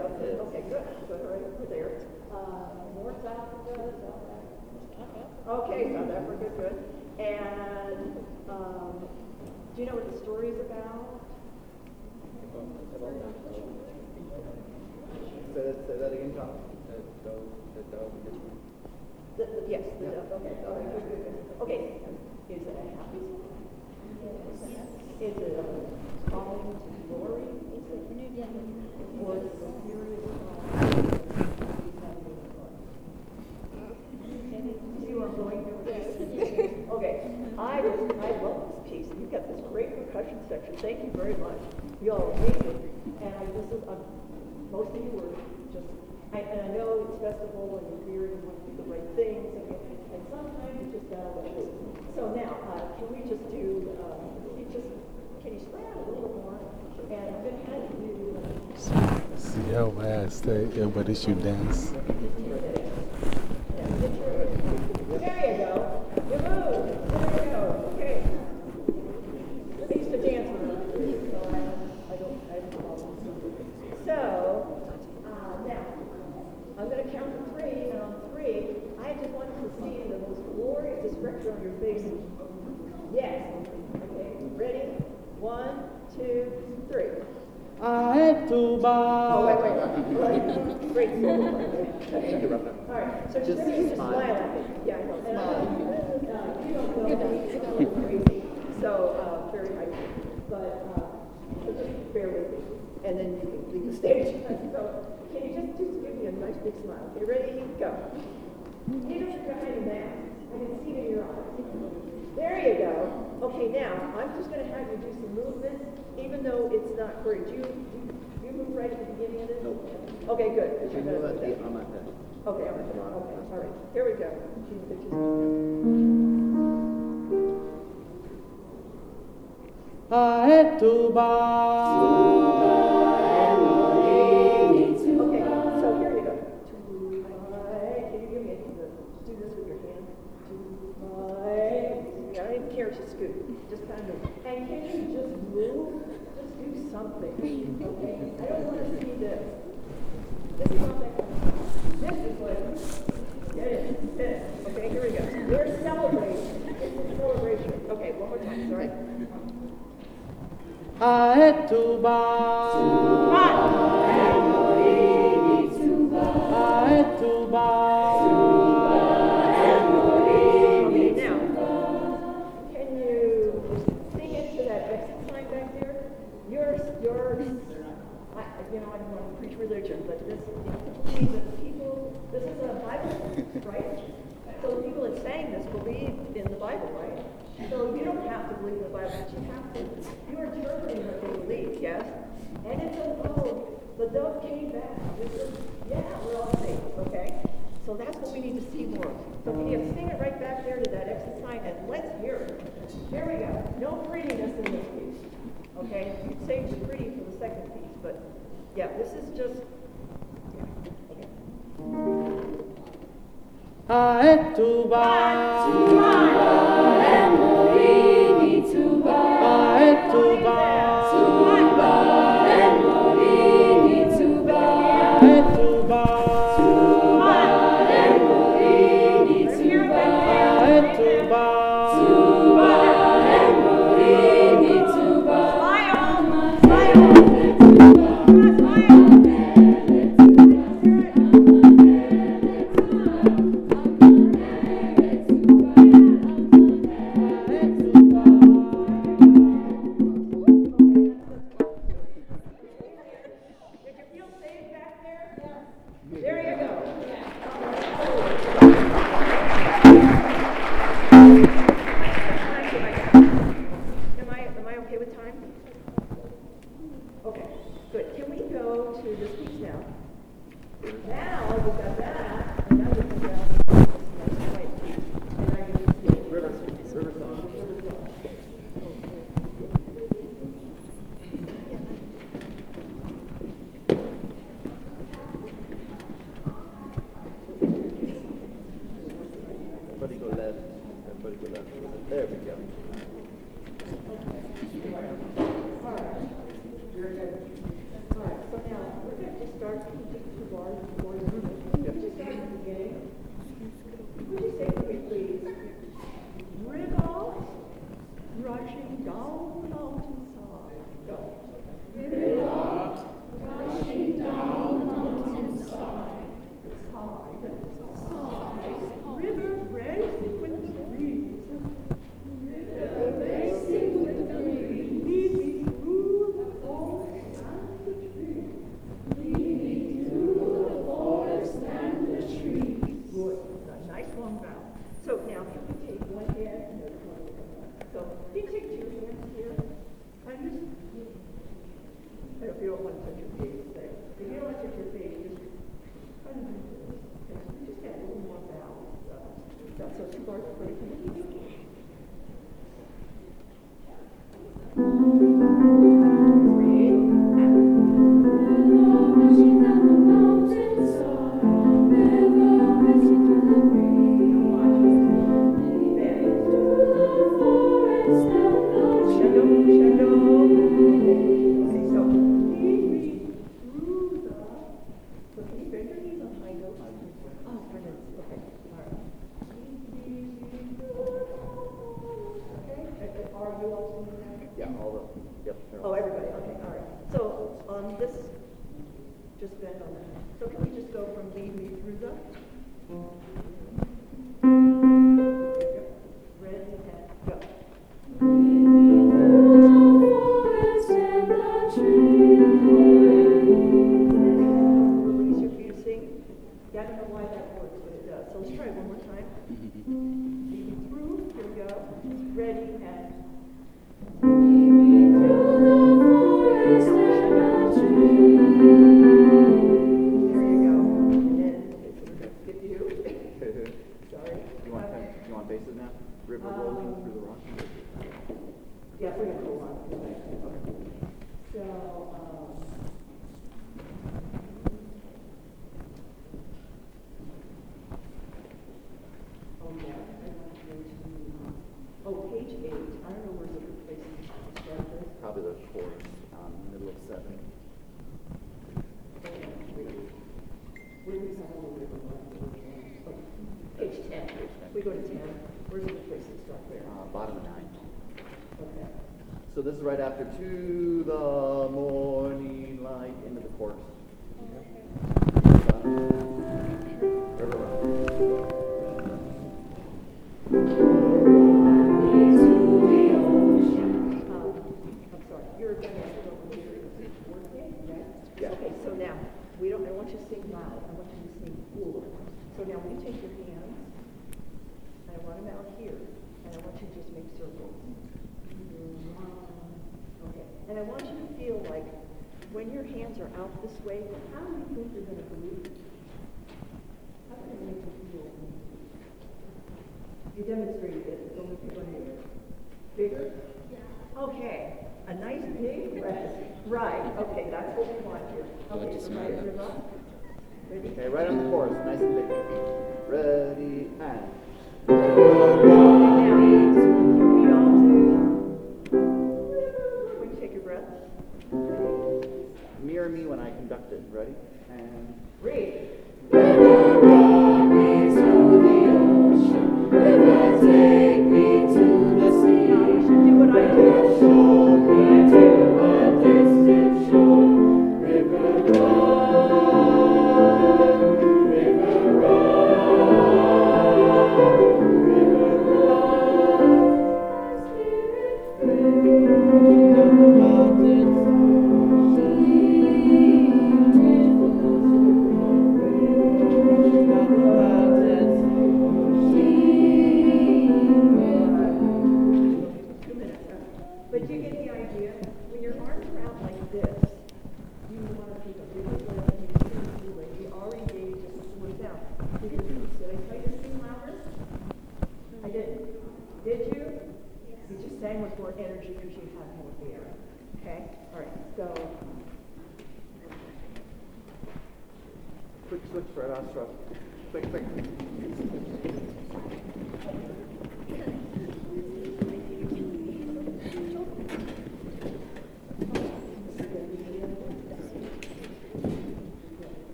right, okay, good, good, right, we're there. Uh, North Africa, South Africa? Okay, South Africa, good. And, um, do you know what the story's about? Say that, say that again, John. The, the, yes, the, okay, good, good, good. Okay, is it a happy story? Is it a calling to glory? Okay, I was, I love this piece. You've got this great percussion section. Thank you very much. You all are amazing. And this is, most of you were just, I, and I know it's festival and you're here and want to do the right things and, sometimes you just gotta. So now, uh, can we just do, uh, just, can you spread out a little more? See how I say everybody should dance. There you go. You move. There you go. Okay. I used to dance when I was a kid, so I, I don't, I have problems. So, uh, now, I'm gonna count to three, and on three, I just want to see the most glorious expression on your face. Yes. Okay, ready? One, two, three. I had to Oh, bow. wait, wait, wait. Great. All right, so just, just smile at me. Yeah, I know. And, uh, uh, you don't know me, I'm crazy, so, uh, very high. But, uh, so just bear with me, and then you can leave the stage. So, can you just, just give me a nice big smile? Okay, ready? Go. You don't have to hide a mask. I can see it in your eyes. There you go. Okay, now, I'm just gonna have you do some movements, even though it's not great. Do you, do you- you move right at the beginning of this? Nope. Okay, good. You you're move gonna- at the, on my head. Okay, all right, okay, all right. Here we go. Choose the- Yeah, I don't care if you scoot. Just kind of, and can you just move? Just do something, okay? I don't want to see this. This is not that. This is what, get it, this. Okay, here we go. We're celebrating. It's a celebration. Okay, one more time, sorry. I had believe in the Bible, right? So you don't have to believe in the Bible, but you have to, you're interpreting what they believe, yes? And it's a, oh, the dove came back. This is, yeah, we're all safe, okay? So that's what we need to see more. So can you sing it right back there to that exit sign and let's hear it. Here we go. No prettiness in this piece. Okay? You saved the pretty for the second piece, but yeah, this is just yeah. Okay. I had to bow. I had to bow. I river rolling through the Rocky Yes, we're. So, um, right after to the You demonstrated it. It's only people here. Bigger? Yeah. Okay. A nice big breast. Right. Okay, that's what we want here. Okay, so raise. Ready? Okay, right on the course. Nice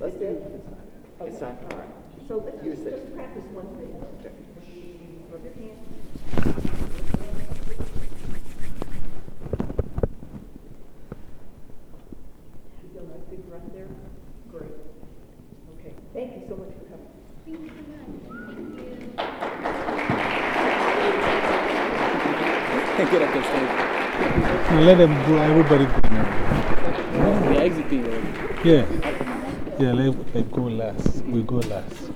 Let's do it. It's time, all right. So let's just practice one thing. Rub your hands. You thank you. Thank you. Thank you. Let them go, everybody go now. They're. Yeah. Yeah, let, let go last. We go last.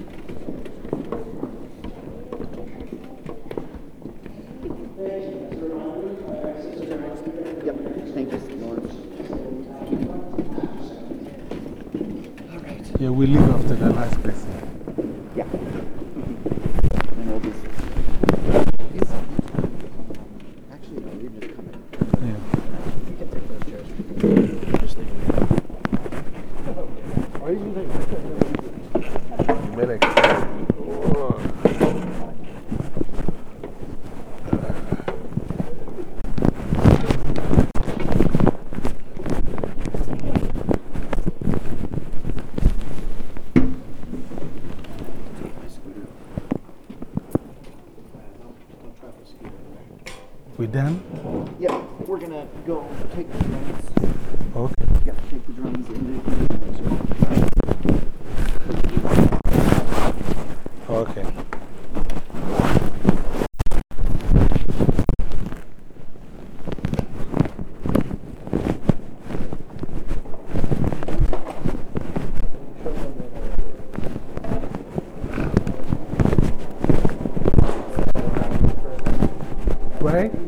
Yeah, we leave after the last person. right?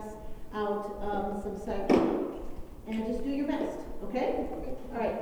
pass out um, some cycling. And just do your best, okay? All right.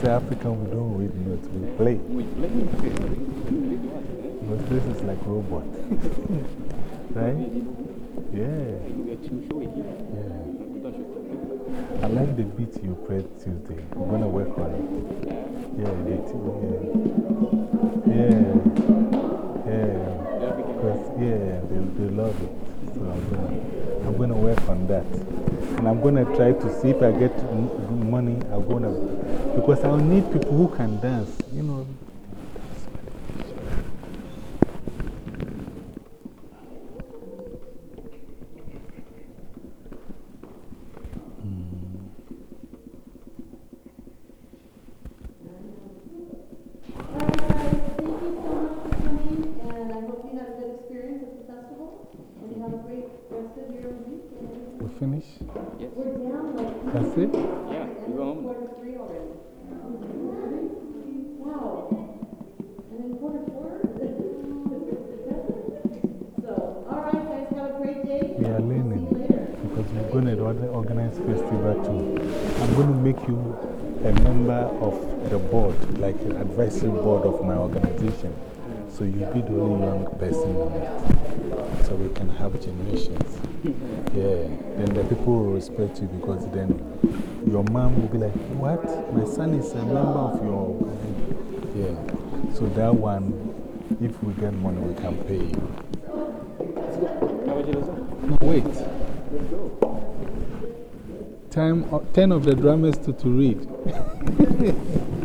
Said, African, we don't read notes, we play. We play. But this is like robot. right? Yeah. Yeah. I like the beat you played Tuesday. I'm going to work on it. Yeah, the yeah. Yeah. Yeah. Because, yeah, they, they love it. So I'm going I'm gonna work on that. And I'm going to try to see if I get money. I'm going to, because I'll need people who can dance, of my organization. So you'll be the only young person on it. So we can have generations. Yeah. Then the people will respect you because then your mom will be like, What? My son is a member of your organization. Yeah. So that one, if we get money, we can pay you. No, wait. Time, uh, 10 of the drummers to, to read.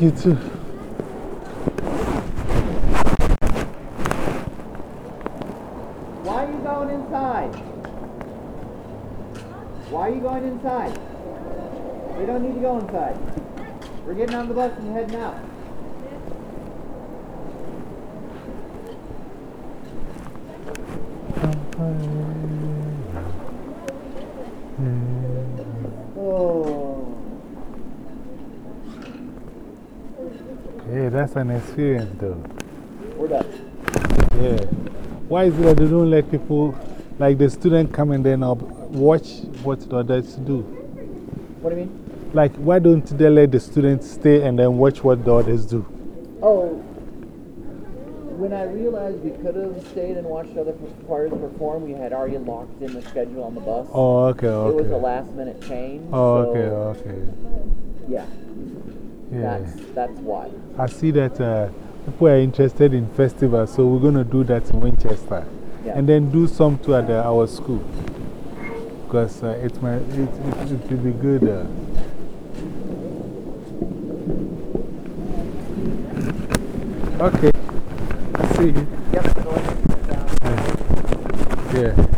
Thank you too. Why are you going inside? Why are you going inside? We don't need to go inside. We're getting on the bus and heading out. Oh. That's an experience though. We're done. Yeah. Why is it that they don't let people, like the student come and then uh, watch what the others do? What do you mean? Like, why don't they let the students stay and then watch what the others do? Oh, when I realized we could have stayed and watched other choirs perform, we had already locked in the schedule on the bus. Oh, okay, okay. It was a last minute change. Oh, so, okay, okay. Yeah, Yeah. that's, that's why. I see that uh, people are interested in festivals, so we're going to do that in Winchester. Yeah. And then do some too at the, our school. Because uh, it, might, it, it, it will be good. Uh, okay. I see you. Yep, go ahead and sit down. Yeah.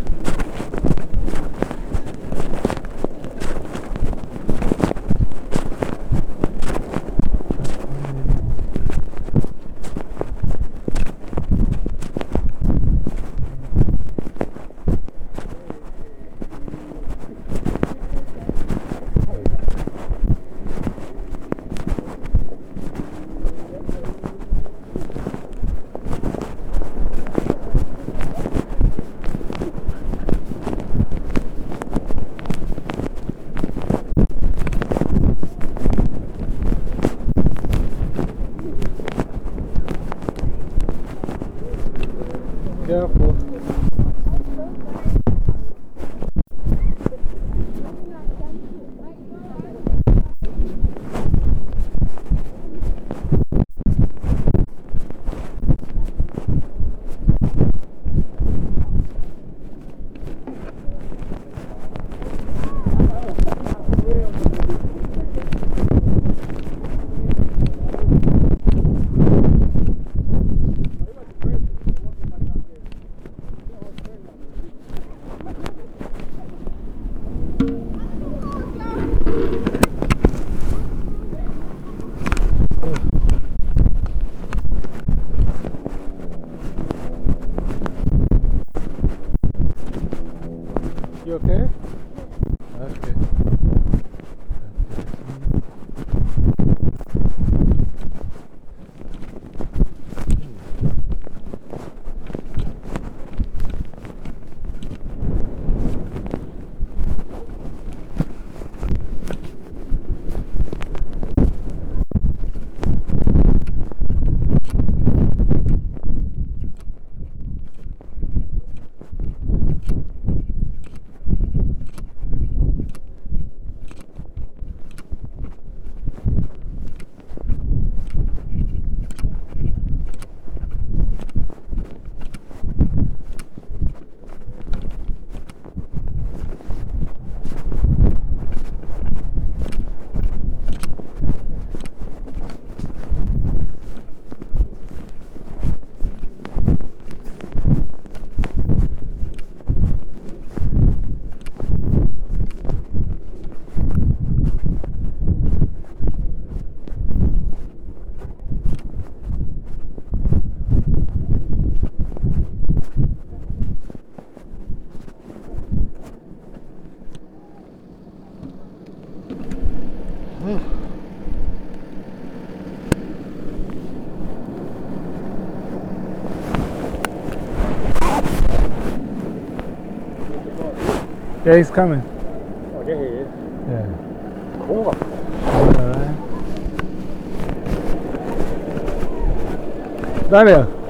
Yeah, he's coming. Oh, there he is. Yeah. Cool. Alright. Daniel.